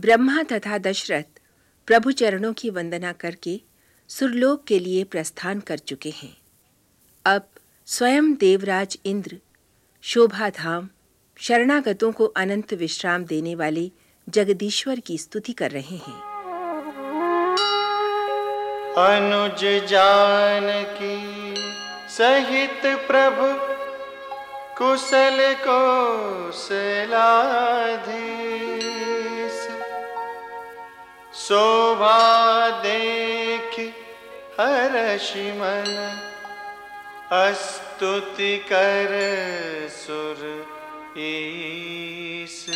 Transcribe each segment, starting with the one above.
ब्रह्मा तथा दशरथ प्रभु चरणों की वंदना करके सुरलोक के लिए प्रस्थान कर चुके हैं। अब स्वयं देवराज इंद्र शोभाधाम शरणागतों को अनंत विश्राम देने वाले जगदीश्वर की स्तुति कर रहे हैं। अनुज जान की सहित प्रभु कुशल को सलाधी शोभा देख हर्ष मन अस्तुति कर सुर ईस।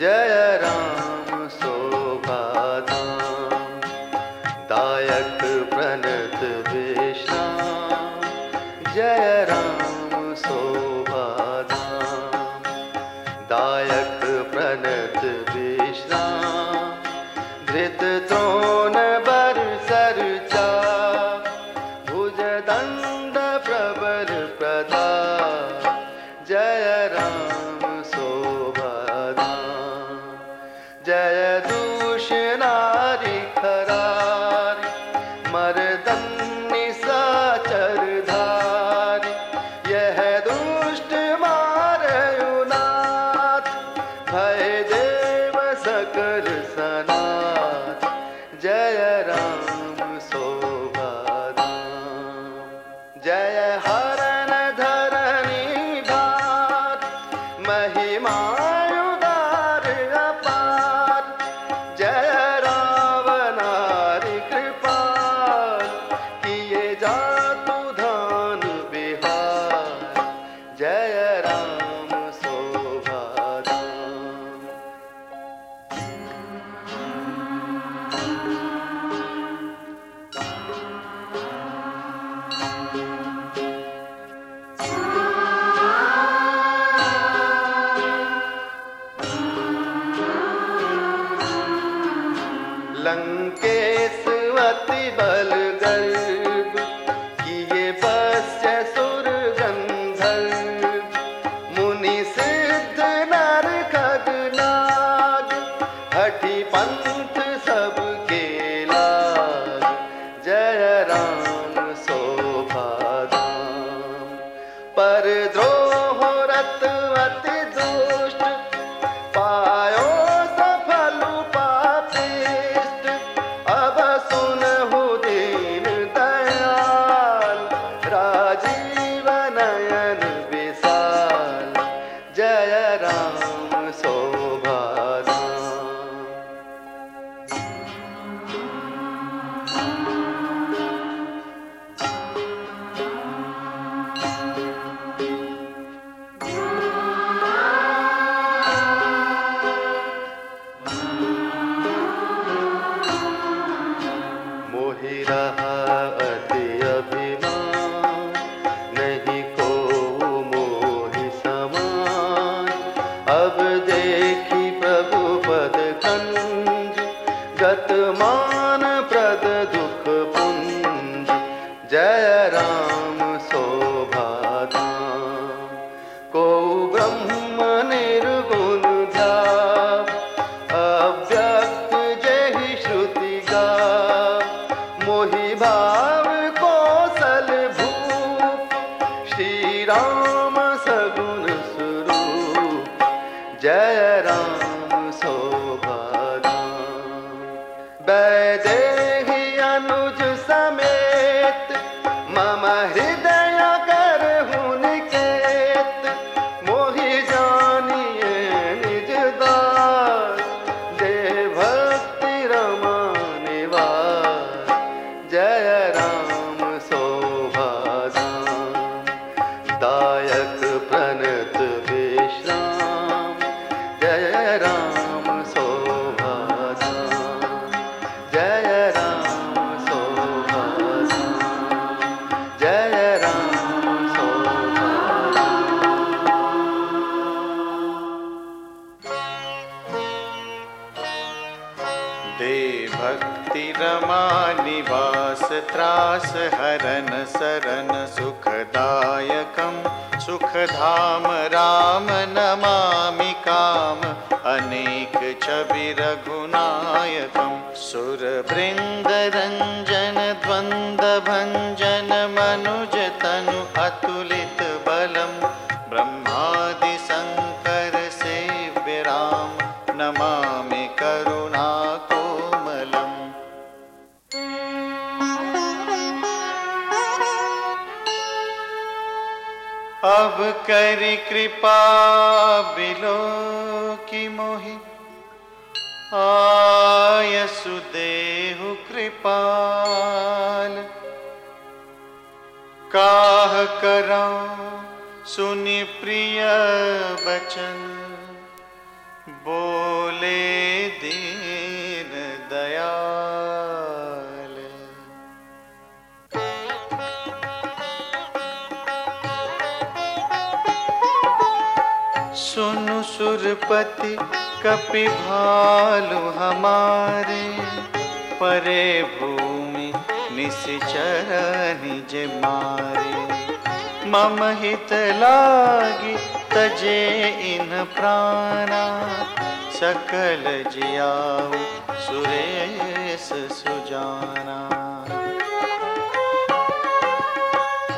जय राम। da those शोभा विघ्नास हरन शरण सुखदायकं सुखधाम राम नमामि काम। अनेक छवि रघुनायकं सुरवृन्दरञ्जन द्वन्द्वभञ्जन मनुजतनु अतुलित बलं ब्रह्मादिशङ्कर सेव्य राम। नमामि करुणा। अब करि कृपा बिलो की मोहि। आय देहु कृपाल। काह करऊं सुनि प्रिय बचन। बोले सुनु सुरपति कपि भालु हमारे। परे भूमि निश्चर निज मारे। मम हित लागी तजे इन प्राणा। सकल जियाऊ सुरेश सुजाना।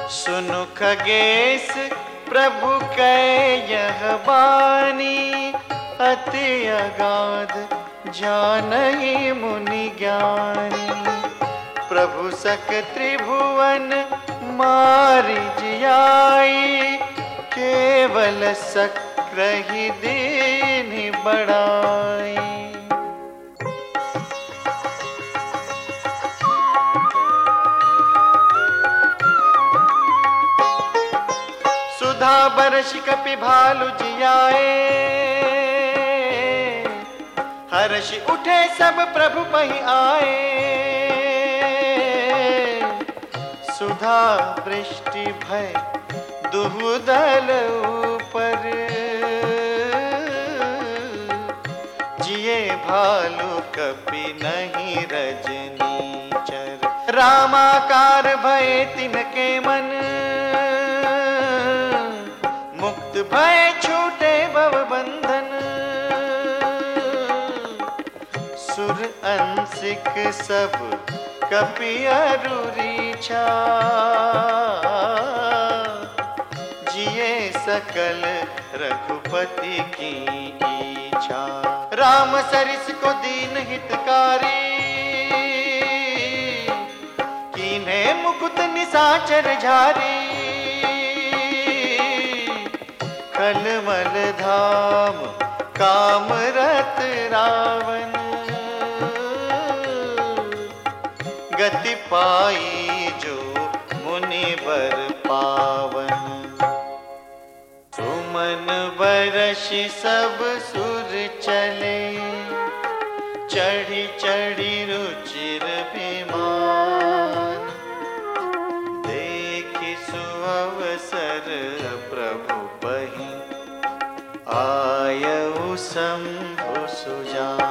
सुनु खगेश प्रभु कै यह बानी, अति अगाध जानहि मुनि ज्ञानी। प्रभु सक त्रिभुवन मारि जियाई, केवल सक्रहि दीन बड़ाई बरस कपि भालु जियाए। हर्ष उठे सब प्रभु पही आए। सुधा वृष्टि भय दुहुदल ऊपर। जिए भालु कपि नहीं रजनी चर। रामाकार भय तिनके मन। भय छूटे भव बंधन सुर अंशिक सब कपि अरुरी छा। जिए सकल रघुपति की इच्छा। राम सरिस को दीन हितकारी। कीन्हे मुकुत निसाचर झारी। कलमल धाम काम रत रावण। गति पाई जो मुनि बर पावन। सुमन बरसी सब सुर चले, चढ़ी चढ़ी रुचिर सुअवसर प्रभु बही। आयऊ शंभु सुजान।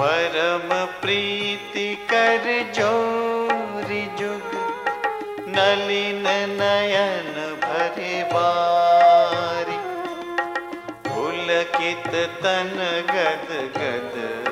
परम प्रीति कर जोरि जुग, नलिन नयन भरे बारी। पुलकित तन गद गद